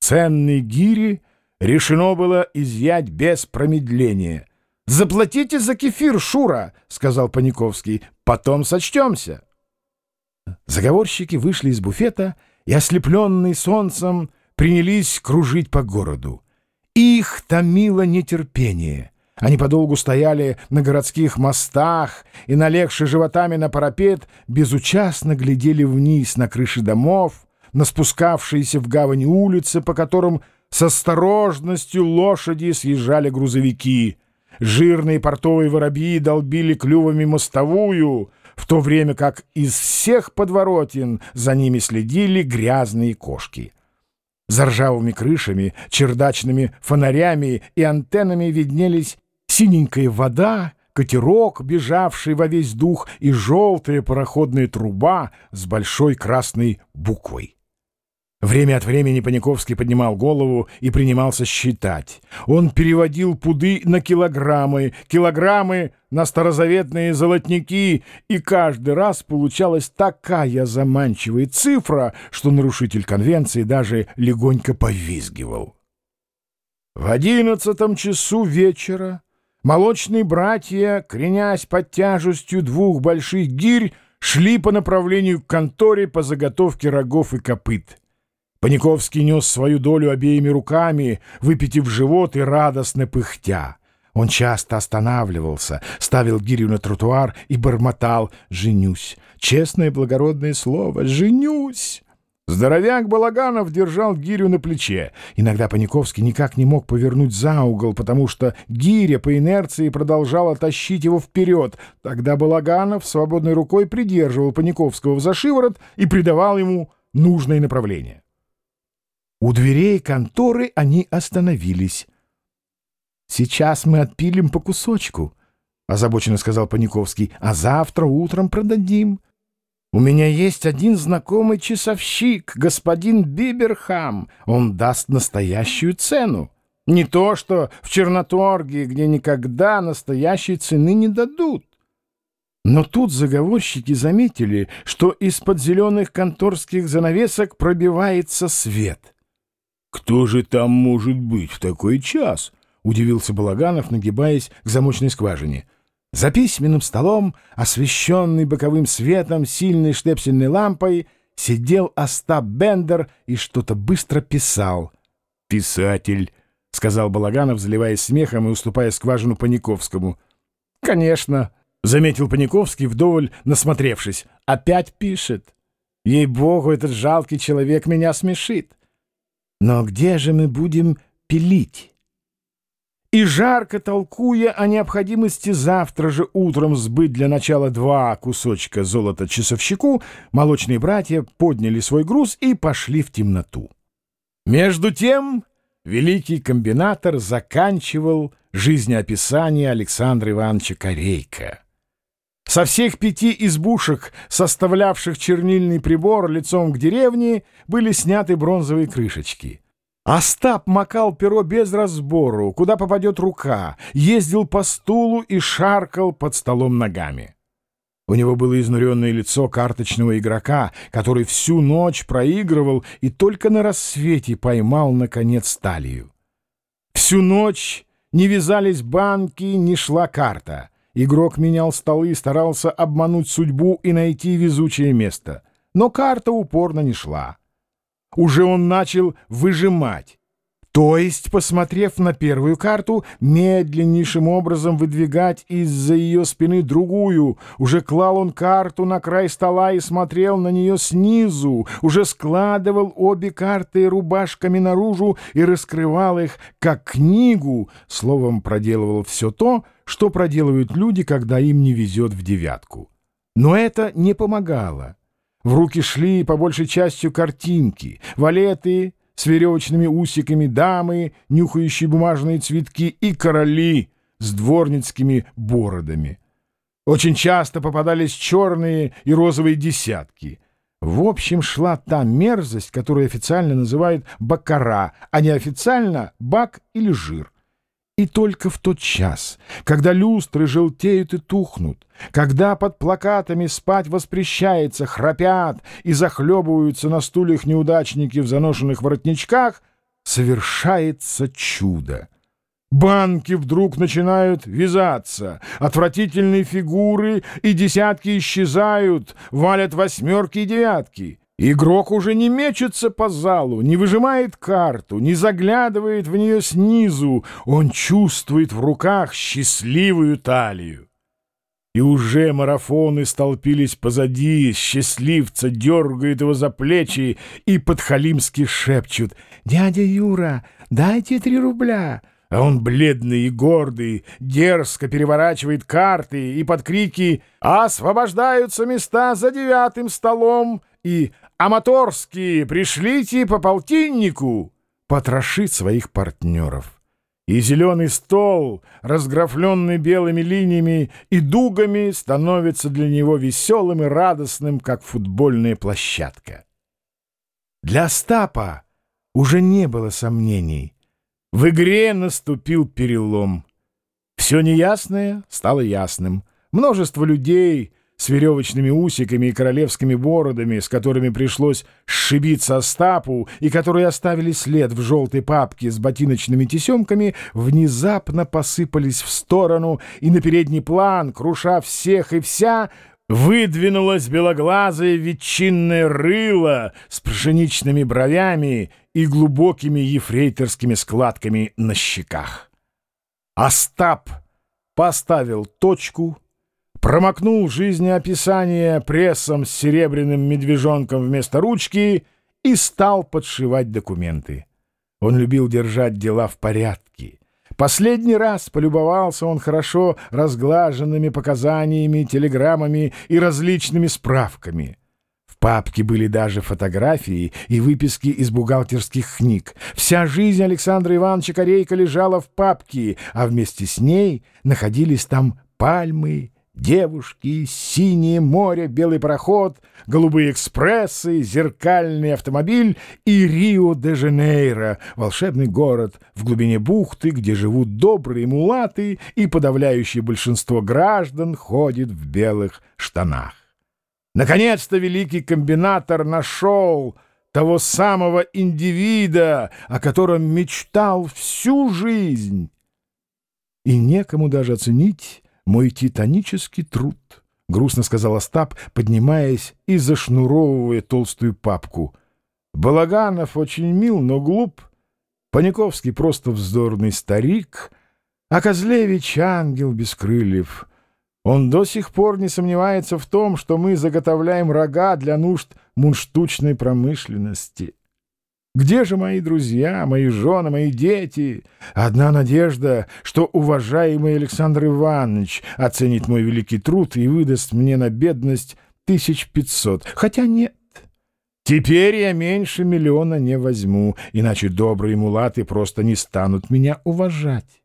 Ценные гири решено было изъять без промедления. «Заплатите за кефир, Шура!» — сказал Паниковский. «Потом сочтемся». Заговорщики вышли из буфета и, ослепленные солнцем, принялись кружить по городу. Их томило нетерпение. Они подолгу стояли на городских мостах и, налегши животами на парапет, безучастно глядели вниз на крыши домов, на спускавшиеся в гавань улицы, по которым с осторожностью лошади съезжали грузовики. Жирные портовые воробьи долбили клювами мостовую, в то время как из всех подворотен за ними следили грязные кошки. За ржавыми крышами, чердачными фонарями и антеннами виднелись синенькая вода, катерок, бежавший во весь дух, и желтая пароходная труба с большой красной буквой. Время от времени Паниковский поднимал голову и принимался считать. Он переводил пуды на килограммы, килограммы на старозаветные золотники, и каждый раз получалась такая заманчивая цифра, что нарушитель конвенции даже легонько повизгивал. В одиннадцатом часу вечера молочные братья, кренясь под тяжестью двух больших гирь, шли по направлению к конторе по заготовке рогов и копыт. Паниковский нес свою долю обеими руками, выпитив живот и радостно пыхтя. Он часто останавливался, ставил гирю на тротуар и бормотал «Женюсь! Честное благородное слово! Женюсь!» Здоровяк Балаганов держал гирю на плече. Иногда Паниковский никак не мог повернуть за угол, потому что гиря по инерции продолжала тащить его вперед. Тогда Балаганов свободной рукой придерживал Паниковского за шиворот и придавал ему нужное направление. У дверей конторы они остановились. «Сейчас мы отпилим по кусочку», — озабоченно сказал Паниковский, — «а завтра утром продадим. У меня есть один знакомый часовщик, господин Биберхам. Он даст настоящую цену. Не то, что в Черноторге, где никогда настоящей цены не дадут». Но тут заговорщики заметили, что из-под зеленых конторских занавесок пробивается свет — «Кто же там может быть в такой час?» — удивился Балаганов, нагибаясь к замочной скважине. За письменным столом, освещенный боковым светом сильной штепсельной лампой, сидел Остап Бендер и что-то быстро писал. «Писатель», — сказал Балаганов, заливаясь смехом и уступая скважину Паниковскому. «Конечно», — заметил Паниковский, вдоволь насмотревшись. «Опять пишет. Ей-богу, этот жалкий человек меня смешит. Но где же мы будем пилить? И жарко толкуя о необходимости завтра же утром сбыть для начала два кусочка золота часовщику, молочные братья подняли свой груз и пошли в темноту. Между тем великий комбинатор заканчивал жизнеописание Александра Ивановича Корейка. Со всех пяти избушек, составлявших чернильный прибор лицом к деревне, были сняты бронзовые крышечки. Остап макал перо без разбору, куда попадет рука, ездил по стулу и шаркал под столом ногами. У него было изнуренное лицо карточного игрока, который всю ночь проигрывал и только на рассвете поймал, наконец, талию. Всю ночь не вязались банки, не шла карта — Игрок менял столы, старался обмануть судьбу и найти везучее место. Но карта упорно не шла. Уже он начал выжимать. То есть, посмотрев на первую карту, медленнейшим образом выдвигать из-за ее спины другую. Уже клал он карту на край стола и смотрел на нее снизу. Уже складывал обе карты рубашками наружу и раскрывал их, как книгу. Словом, проделывал все то, что проделывают люди, когда им не везет в девятку. Но это не помогало. В руки шли по большей частью картинки, валеты с веревочными усиками, дамы, нюхающие бумажные цветки и короли с дворницкими бородами. Очень часто попадались черные и розовые десятки. В общем, шла та мерзость, которую официально называют бакара, а неофициально — бак или жир — и только в тот час, когда люстры желтеют и тухнут, когда под плакатами спать воспрещается, храпят и захлебываются на стульях неудачники в заношенных воротничках, совершается чудо. Банки вдруг начинают вязаться, отвратительные фигуры и десятки исчезают, валят восьмерки и девятки. Игрок уже не мечется по залу, не выжимает карту, не заглядывает в нее снизу, он чувствует в руках счастливую талию. И уже марафоны столпились позади, счастливца дергают его за плечи и подхалимски шепчут «Дядя Юра, дайте три рубля!» А он бледный и гордый, дерзко переворачивает карты и под крики «Освобождаются места за девятым столом!» и «Аматорские, пришлите по полтиннику!» потрошит своих партнеров. И зеленый стол, разграфленный белыми линиями и дугами, становится для него веселым и радостным, как футбольная площадка. Для Остапа уже не было сомнений — в игре наступил перелом. Все неясное стало ясным. Множество людей с веревочными усиками и королевскими бородами, с которыми пришлось сшибиться Остапу и которые оставили след в желтой папке с ботиночными тесемками, внезапно посыпались в сторону и на передний план, круша всех и вся, выдвинулось белоглазое ветчинное рыло с пшеничными бровями и глубокими ефрейторскими складками на щеках. Остап поставил точку, промокнул жизнеописание прессом с серебряным медвежонком вместо ручки и стал подшивать документы. Он любил держать дела в порядке. Последний раз полюбовался он хорошо разглаженными показаниями, телеграммами и различными справками. В папке были даже фотографии и выписки из бухгалтерских книг. Вся жизнь Александра Ивановича Корейка лежала в папке, а вместе с ней находились там пальмы, Девушки, синее море, белый пароход, голубые экспрессы, зеркальный автомобиль и Рио-де-Жанейро, волшебный город в глубине бухты, где живут добрые мулаты и подавляющее большинство граждан ходит в белых штанах. Наконец-то великий комбинатор нашел того самого индивида, о котором мечтал всю жизнь. И некому даже оценить, мой титанический труд, — грустно сказал Остап, поднимаясь и зашнуровывая толстую папку. Балаганов очень мил, но глуп. Паниковский просто вздорный старик, а Козлевич — ангел без крыльев. Он до сих пор не сомневается в том, что мы заготовляем рога для нужд мунштучной промышленности. Где же мои друзья, мои жены, мои дети? Одна надежда, что уважаемый Александр Иванович оценит мой великий труд и выдаст мне на бедность тысяч пятьсот. Хотя нет. Теперь я меньше миллиона не возьму, иначе добрые мулаты просто не станут меня уважать.